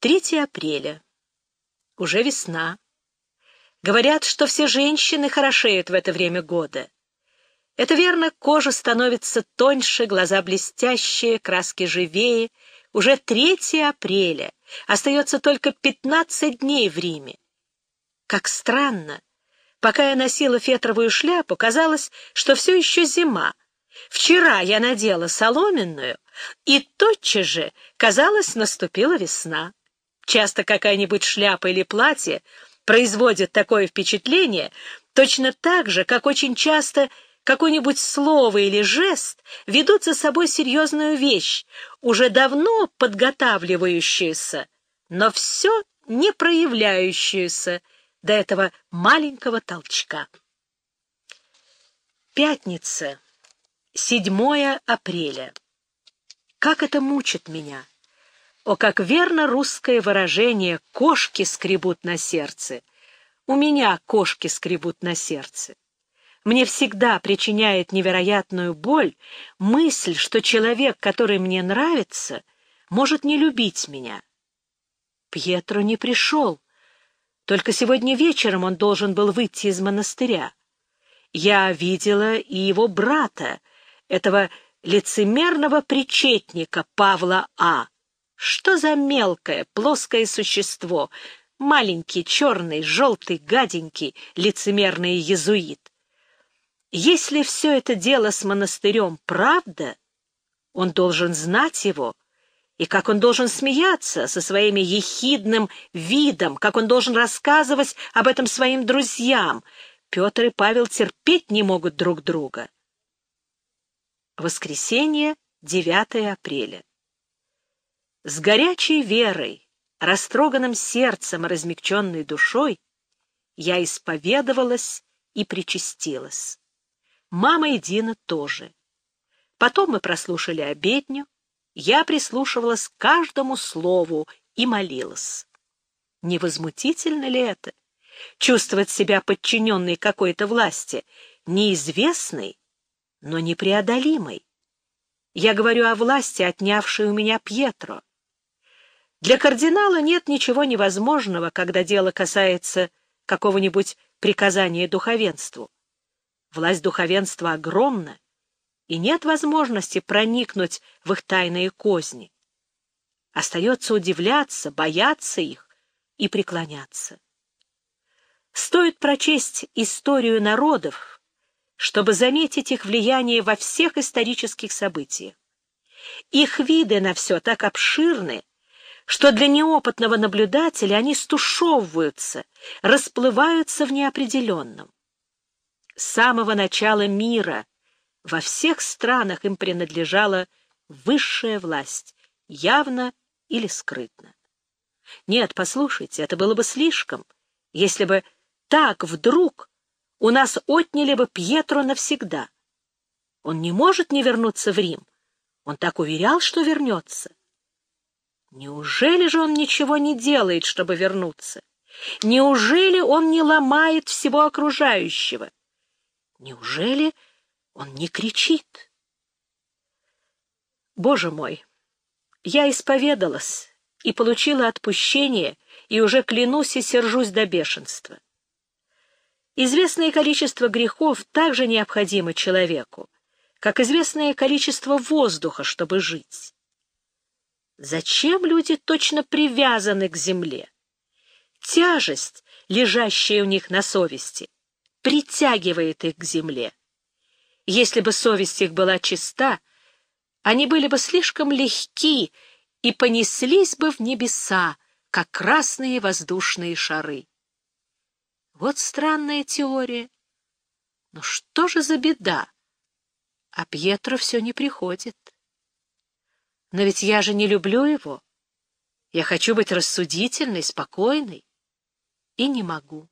3 апреля. Уже весна. Говорят, что все женщины хорошеют в это время года. Это верно, кожа становится тоньше, глаза блестящие, краски живее. Уже 3 апреля. Остается только 15 дней в Риме. Как странно. Пока я носила фетровую шляпу, казалось, что все еще зима. Вчера я надела соломенную, и тотчас же, казалось, наступила весна. Часто какая-нибудь шляпа или платье производит такое впечатление, точно так же, как очень часто какое-нибудь слово или жест ведут за собой серьезную вещь, уже давно подготавливающуюся, но все не проявляющуюся до этого маленького толчка. Пятница, 7 апреля. Как это мучит меня! О, как верно русское выражение «кошки скребут на сердце». У меня кошки скребут на сердце. Мне всегда причиняет невероятную боль мысль, что человек, который мне нравится, может не любить меня. Пьетро не пришел. Только сегодня вечером он должен был выйти из монастыря. Я видела и его брата, этого лицемерного причетника Павла А. Что за мелкое, плоское существо, маленький, черный, желтый, гаденький, лицемерный езуит? Если все это дело с монастырем правда, он должен знать его, и как он должен смеяться со своим ехидным видом, как он должен рассказывать об этом своим друзьям. Петр и Павел терпеть не могут друг друга. Воскресенье, 9 апреля. С горячей верой, растроганным сердцем и размягченной душой я исповедовалась и причастилась. Мама и Дина тоже. Потом мы прослушали обедню, я прислушивалась к каждому слову и молилась. Невозмутительно ли это? Чувствовать себя подчиненной какой-то власти, неизвестной, но непреодолимой. Я говорю о власти, отнявшей у меня Пьетро. Для кардинала нет ничего невозможного, когда дело касается какого-нибудь приказания духовенству. Власть духовенства огромна, и нет возможности проникнуть в их тайные козни. Остается удивляться, бояться их и преклоняться. Стоит прочесть историю народов, чтобы заметить их влияние во всех исторических событиях. Их виды на все так обширны, что для неопытного наблюдателя они стушевываются, расплываются в неопределенном. С самого начала мира во всех странах им принадлежала высшая власть, явно или скрытно. Нет, послушайте, это было бы слишком, если бы так вдруг у нас отняли бы Пьетро навсегда. Он не может не вернуться в Рим. Он так уверял, что вернется. Неужели же он ничего не делает, чтобы вернуться? Неужели он не ломает всего окружающего? Неужели он не кричит? Боже мой! Я исповедалась и получила отпущение, и уже клянусь и сержусь до бешенства. Известное количество грехов также необходимо человеку, как известное количество воздуха, чтобы жить. Зачем люди точно привязаны к земле? Тяжесть, лежащая у них на совести, притягивает их к земле. Если бы совесть их была чиста, они были бы слишком легки и понеслись бы в небеса, как красные воздушные шары. Вот странная теория. Но что же за беда? А Пьетро все не приходит. Но ведь я же не люблю его. Я хочу быть рассудительной, спокойной. И не могу.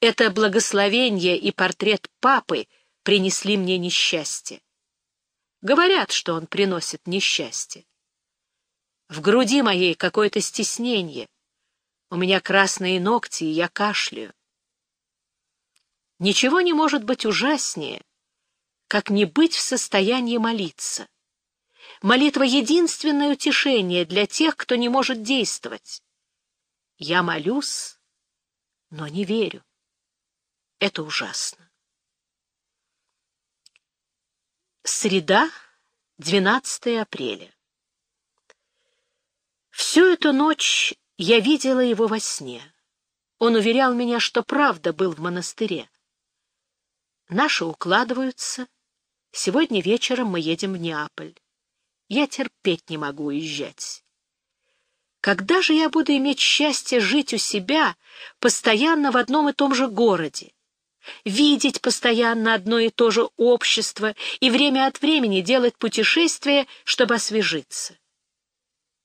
Это благословение и портрет папы принесли мне несчастье. Говорят, что он приносит несчастье. В груди моей какое-то стеснение. У меня красные ногти, и я кашляю. Ничего не может быть ужаснее, как не быть в состоянии молиться. Молитва — единственное утешение для тех, кто не может действовать. Я молюсь, но не верю. Это ужасно. Среда, 12 апреля. Всю эту ночь я видела его во сне. Он уверял меня, что правда был в монастыре. Наши укладываются. Сегодня вечером мы едем в Неаполь. Я терпеть не могу уезжать. Когда же я буду иметь счастье жить у себя, постоянно в одном и том же городе? Видеть постоянно одно и то же общество и время от времени делать путешествия, чтобы освежиться.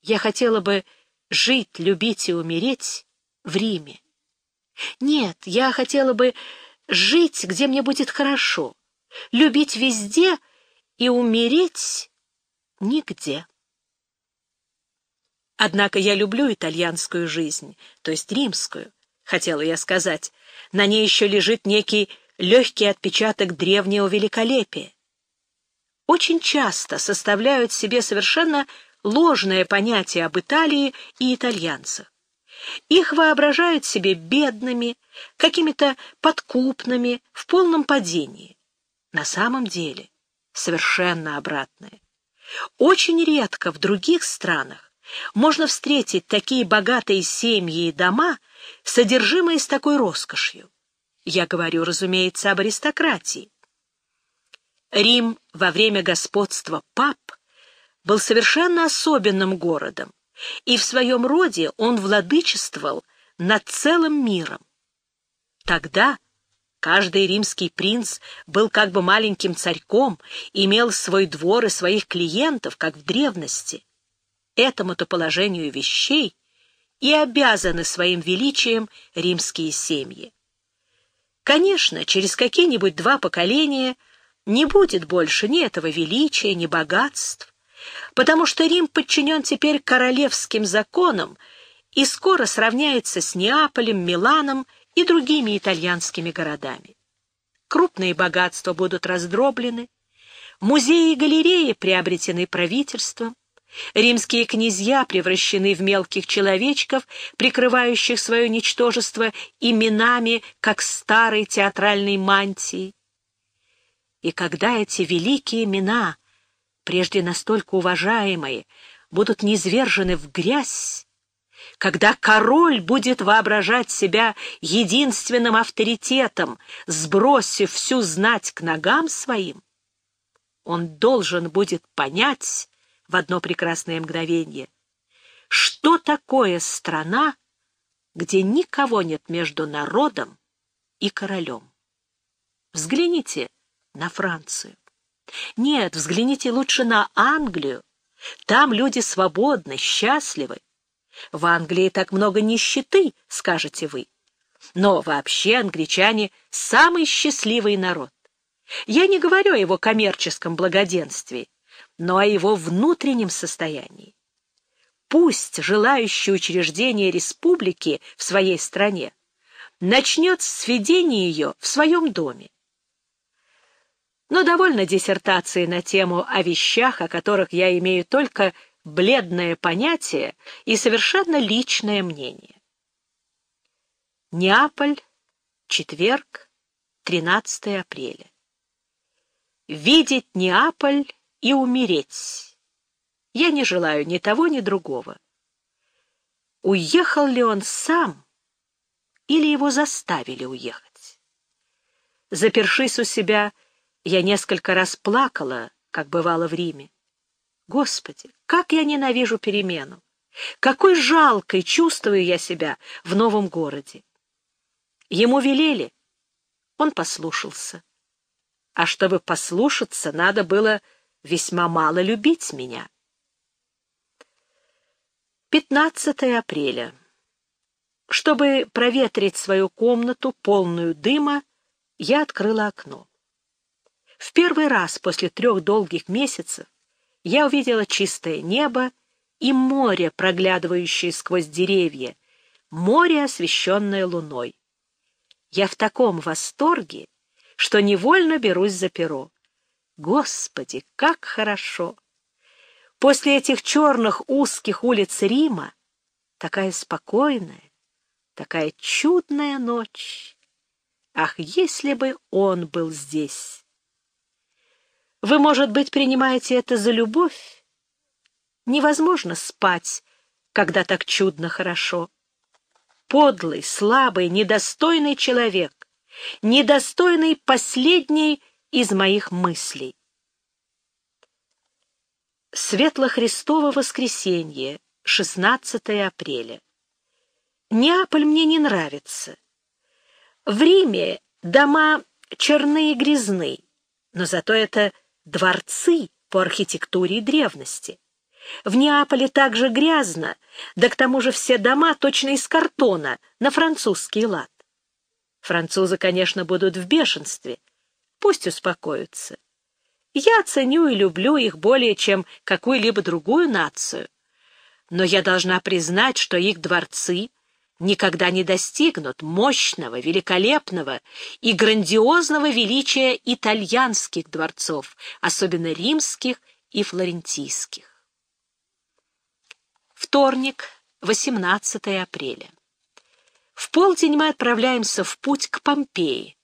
Я хотела бы жить, любить и умереть в Риме. Нет, я хотела бы жить, где мне будет хорошо, любить везде и умереть нигде. Однако я люблю итальянскую жизнь, то есть римскую, хотела я сказать. На ней еще лежит некий легкий отпечаток древнего великолепия. Очень часто составляют себе совершенно ложное понятие об Италии и итальянцах. Их воображают себе бедными, какими-то подкупными, в полном падении. На самом деле совершенно обратное. Очень редко в других странах можно встретить такие богатые семьи и дома, содержимые с такой роскошью. Я говорю, разумеется, об аристократии. Рим во время господства пап был совершенно особенным городом, и в своем роде он владычествовал над целым миром. Тогда каждый римский принц был как бы маленьким царьком, имел свой двор и своих клиентов, как в древности. Этому-то положению вещей и обязаны своим величием римские семьи. Конечно, через какие-нибудь два поколения не будет больше ни этого величия, ни богатств, потому что Рим подчинен теперь королевским законам и скоро сравняется с Неаполем, Миланом и другими итальянскими городами. Крупные богатства будут раздроблены, музеи и галереи приобретены правительством, римские князья превращены в мелких человечков, прикрывающих свое ничтожество именами, как старой театральной мантии. И когда эти великие имена прежде настолько уважаемые, будут низвержены в грязь, когда король будет воображать себя единственным авторитетом, сбросив всю знать к ногам своим, он должен будет понять в одно прекрасное мгновение, что такое страна, где никого нет между народом и королем. Взгляните на Францию. Нет, взгляните лучше на Англию. Там люди свободны, счастливы. В Англии так много нищеты, скажете вы. Но вообще англичане — самый счастливый народ. Я не говорю о его коммерческом благоденствии, но о его внутреннем состоянии. Пусть желающий учреждение республики в своей стране начнет с сведения ее в своем доме. Но довольно диссертации на тему о вещах, о которых я имею только бледное понятие и совершенно личное мнение. Неаполь, четверг, 13 апреля. Видеть Неаполь и умереть. Я не желаю ни того, ни другого. Уехал ли он сам или его заставили уехать? Запершись у себя, я несколько раз плакала, как бывало в Риме. Господи, как я ненавижу перемену! Какой жалкой чувствую я себя в новом городе! Ему велели, он послушался. А чтобы послушаться, надо было весьма мало любить меня. 15 апреля. Чтобы проветрить свою комнату, полную дыма, я открыла окно. В первый раз после трех долгих месяцев я увидела чистое небо и море, проглядывающее сквозь деревья, море, освещенное луной. Я в таком восторге, что невольно берусь за перо. Господи, как хорошо! После этих черных узких улиц Рима такая спокойная, такая чудная ночь. Ах, если бы он был здесь! Вы, может быть, принимаете это за любовь? Невозможно спать, когда так чудно хорошо. Подлый, слабый, недостойный человек, недостойный последний из моих мыслей. Светло-Христово воскресенье, 16 апреля. Неаполь мне не нравится. В Риме дома черные и грязны, но зато это дворцы по архитектуре и древности. В Неаполе также грязно, да к тому же все дома точно из картона, на французский лад. Французы, конечно, будут в бешенстве. Пусть успокоятся. Я ценю и люблю их более, чем какую-либо другую нацию. Но я должна признать, что их дворцы никогда не достигнут мощного, великолепного и грандиозного величия итальянских дворцов, особенно римских и флорентийских. Вторник, 18 апреля. В полдень мы отправляемся в путь к Помпеи.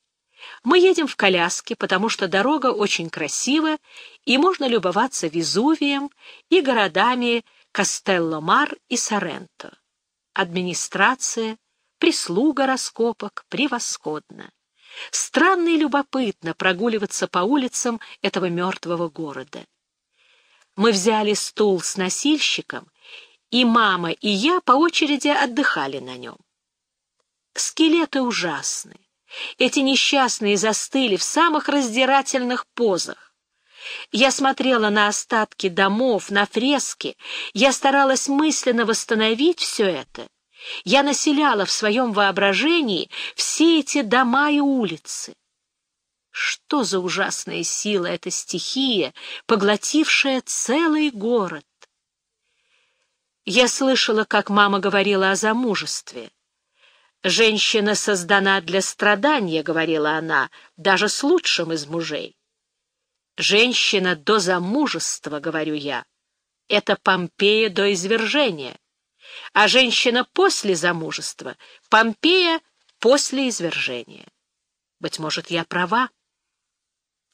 Мы едем в коляске, потому что дорога очень красивая, и можно любоваться Везувием и городами Кастелло-Мар и Соренто администрация, прислуга раскопок превосходно. Странно и любопытно прогуливаться по улицам этого мертвого города. Мы взяли стул с носильщиком, и мама, и я по очереди отдыхали на нем. Скелеты ужасны. Эти несчастные застыли в самых раздирательных позах. Я смотрела на остатки домов, на фрески. Я старалась мысленно восстановить все это. Я населяла в своем воображении все эти дома и улицы. Что за ужасная сила эта стихия, поглотившая целый город? Я слышала, как мама говорила о замужестве. «Женщина создана для страдания», — говорила она, — «даже с лучшим из мужей». Женщина до замужества, говорю я, это Помпея до извержения, а женщина после замужества — Помпея после извержения. Быть может, я права.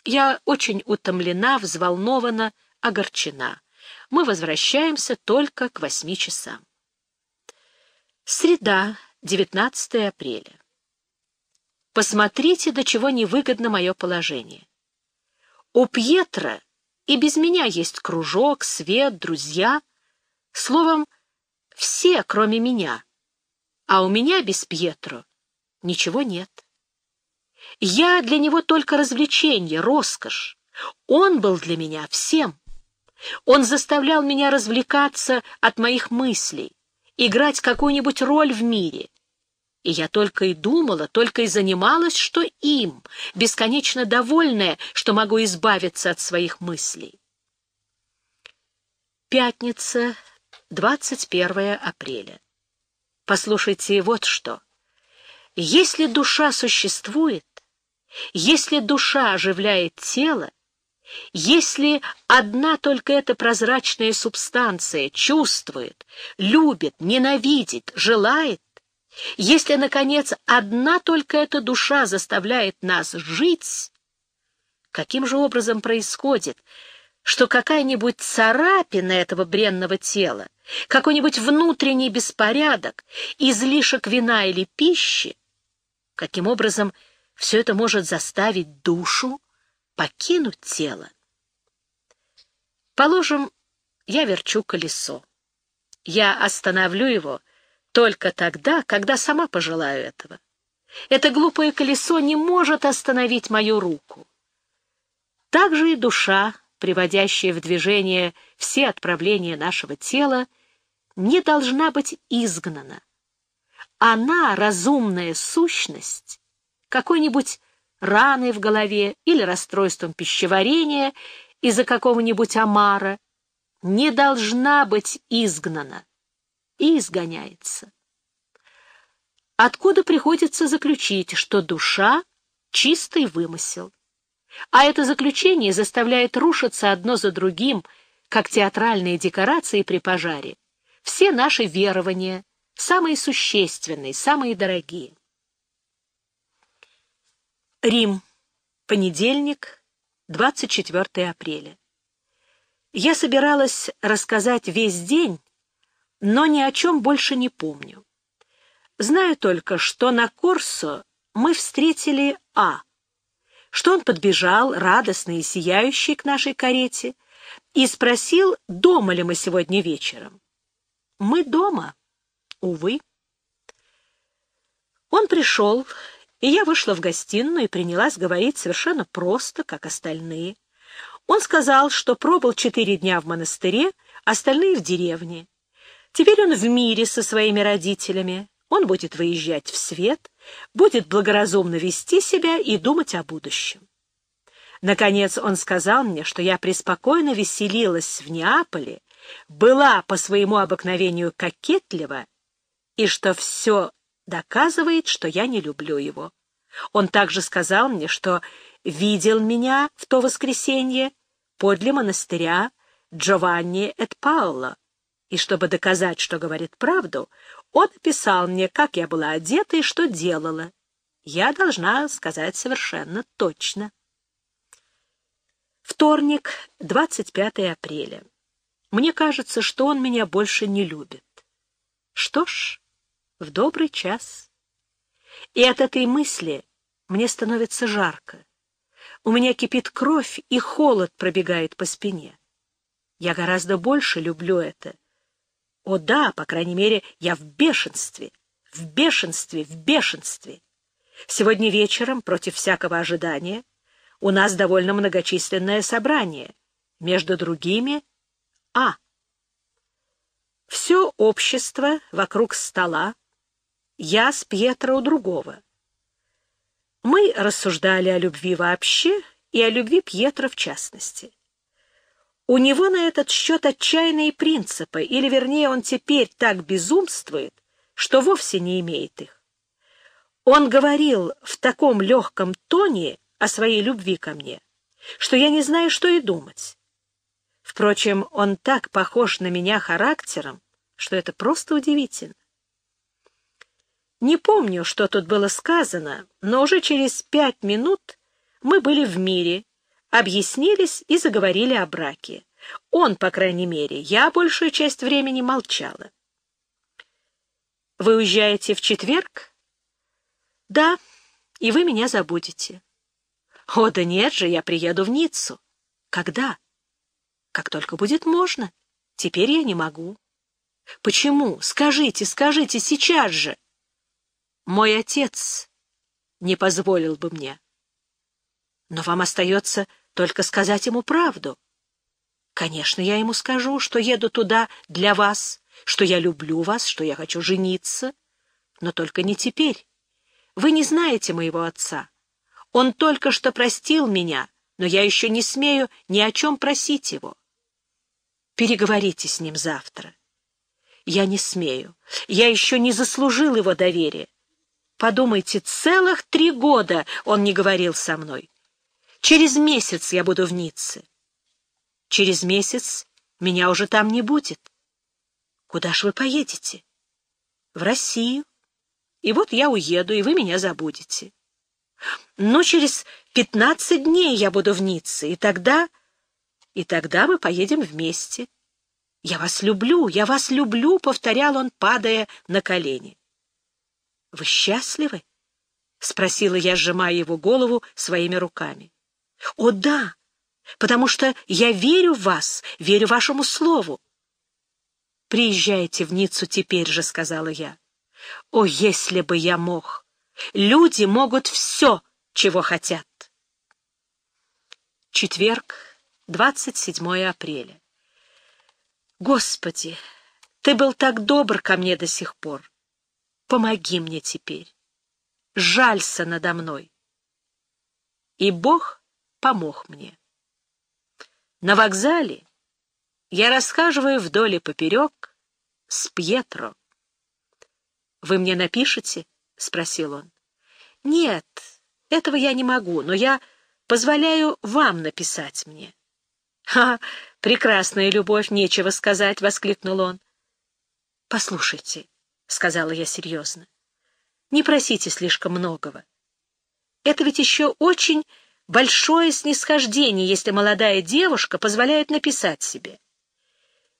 Я очень утомлена, взволнована, огорчена. Мы возвращаемся только к восьми часам. Среда, 19 апреля. Посмотрите, до чего невыгодно мое положение. У Пьетра и без меня есть кружок, свет, друзья. Словом, все, кроме меня. А у меня без Пьетро ничего нет. Я для него только развлечение, роскошь. Он был для меня всем. Он заставлял меня развлекаться от моих мыслей, играть какую-нибудь роль в мире. И я только и думала, только и занималась, что им, бесконечно довольная, что могу избавиться от своих мыслей. Пятница, 21 апреля. Послушайте вот что. Если душа существует, если душа оживляет тело, если одна только эта прозрачная субстанция чувствует, любит, ненавидит, желает, если, наконец, одна только эта душа заставляет нас жить, каким же образом происходит, что какая-нибудь царапина этого бренного тела, какой-нибудь внутренний беспорядок, излишек вина или пищи, каким образом все это может заставить душу покинуть тело? Положим, я верчу колесо. Я остановлю его только тогда, когда сама пожелаю этого. Это глупое колесо не может остановить мою руку. Так же и душа, приводящая в движение все отправления нашего тела, не должна быть изгнана. Она, разумная сущность, какой-нибудь раной в голове или расстройством пищеварения из-за какого-нибудь омара, не должна быть изгнана и изгоняется. Откуда приходится заключить, что душа — чистый вымысел. А это заключение заставляет рушиться одно за другим как театральные декорации при пожаре, все наши верования, самые существенные, самые дорогие. Рим. Понедельник, 24 апреля. Я собиралась рассказать весь день, но ни о чем больше не помню. Знаю только, что на Корсо мы встретили А, что он подбежал, радостный и сияющий, к нашей карете, и спросил, дома ли мы сегодня вечером. Мы дома, увы. Он пришел, и я вышла в гостиную и принялась говорить совершенно просто, как остальные. Он сказал, что пробыл четыре дня в монастыре, остальные в деревне. Теперь он в мире со своими родителями. Он будет выезжать в свет, будет благоразумно вести себя и думать о будущем. Наконец он сказал мне, что я преспокойно веселилась в Неаполе, была по своему обыкновению кокетлива, и что все доказывает, что я не люблю его. Он также сказал мне, что видел меня в то воскресенье подле монастыря Джованни эт Пауло, и чтобы доказать, что говорит правду, он описал мне, как я была одета и что делала. Я должна сказать совершенно точно. Вторник, 25 апреля. Мне кажется, что он меня больше не любит. Что ж, в добрый час. И от этой мысли мне становится жарко. У меня кипит кровь, и холод пробегает по спине. Я гораздо больше люблю это. О да, по крайней мере, я в бешенстве, в бешенстве, в бешенстве. Сегодня вечером, против всякого ожидания, у нас довольно многочисленное собрание. Между другими — А. Все общество вокруг стола, я с Пьетро у другого. Мы рассуждали о любви вообще и о любви Пьетро в частности. У него на этот счет отчаянные принципы, или, вернее, он теперь так безумствует, что вовсе не имеет их. Он говорил в таком легком тоне о своей любви ко мне, что я не знаю, что и думать. Впрочем, он так похож на меня характером, что это просто удивительно. Не помню, что тут было сказано, но уже через пять минут мы были в мире, объяснились и заговорили о браке. Он, по крайней мере, я большую часть времени молчала. «Вы уезжаете в четверг?» «Да, и вы меня забудете». «О, да нет же, я приеду в Ниццу». «Когда?» «Как только будет можно. Теперь я не могу». «Почему? Скажите, скажите, сейчас же!» Мой отец не позволил бы мне. Но вам остается только сказать ему правду. Конечно, я ему скажу, что еду туда для вас, что я люблю вас, что я хочу жениться. Но только не теперь. Вы не знаете моего отца. Он только что простил меня, но я еще не смею ни о чем просить его. Переговорите с ним завтра. Я не смею. Я еще не заслужил его доверия. Подумайте, целых три года он не говорил со мной. Через месяц я буду в Ницце. Через месяц меня уже там не будет. Куда ж вы поедете? В Россию. И вот я уеду, и вы меня забудете. Но через пятнадцать дней я буду в Ницце, и тогда... И тогда мы поедем вместе. Я вас люблю, я вас люблю, — повторял он, падая на колени. — Вы счастливы? — спросила я, сжимая его голову своими руками. — О, да, потому что я верю в вас, верю вашему слову. — Приезжайте в Ниццу теперь же, — сказала я. — О, если бы я мог! Люди могут все, чего хотят. Четверг, 27 апреля. Господи, ты был так добр ко мне до сих пор. Помоги мне теперь. Жалься надо мной. И Бог помог мне. На вокзале я расхаживаю вдоль и поперек с Пьетро. «Вы мне напишете?» — спросил он. «Нет, этого я не могу, но я позволяю вам написать мне. «Ха! Прекрасная любовь, нечего сказать!» — воскликнул он. «Послушайте», — сказала я серьезно, — «не просите слишком многого. Это ведь еще очень большое снисхождение, если молодая девушка позволяет написать себе.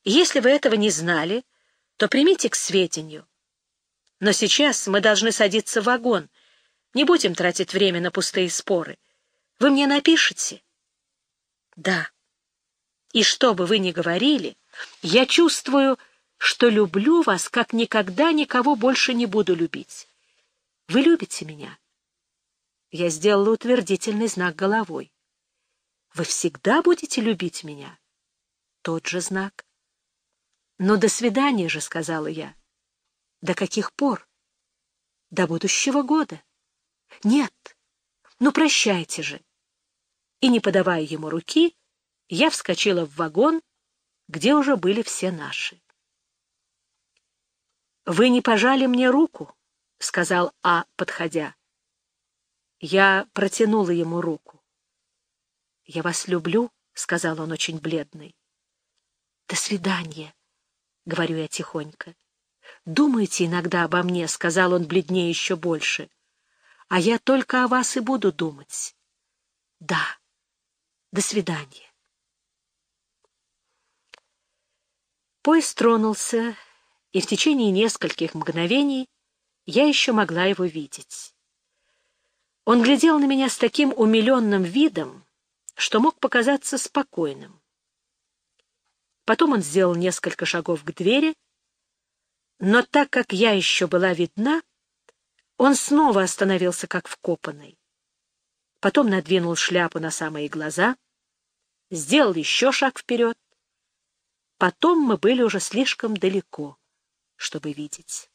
Если вы этого не знали, то примите к сведению. Но сейчас мы должны садиться в вагон. Не будем тратить время на пустые споры. Вы мне напишете? Да. И что бы вы ни говорили, я чувствую, что люблю вас, как никогда никого больше не буду любить. Вы любите меня? Я сделала утвердительный знак головой. Вы всегда будете любить меня? Тот же знак. «Но до свидания же», — сказала я. «До каких пор?» «До будущего года». «Нет, ну прощайте же». И, не подавая ему руки, я вскочила в вагон, где уже были все наши. «Вы не пожали мне руку», — сказал А, подходя. Я протянула ему руку. «Я вас люблю», — сказал он очень бледный. «До свидания», — говорю я тихонько. «Думайте иногда обо мне», — сказал он бледнее еще больше. «А я только о вас и буду думать». «Да, до свидания». Поезд тронулся, и в течение нескольких мгновений я еще могла его видеть. Он глядел на меня с таким умиленным видом, что мог показаться спокойным. Потом он сделал несколько шагов к двери, но так как я еще была видна, он снова остановился как вкопанный. Потом надвинул шляпу на самые глаза, сделал еще шаг вперед. Потом мы были уже слишком далеко, чтобы видеть.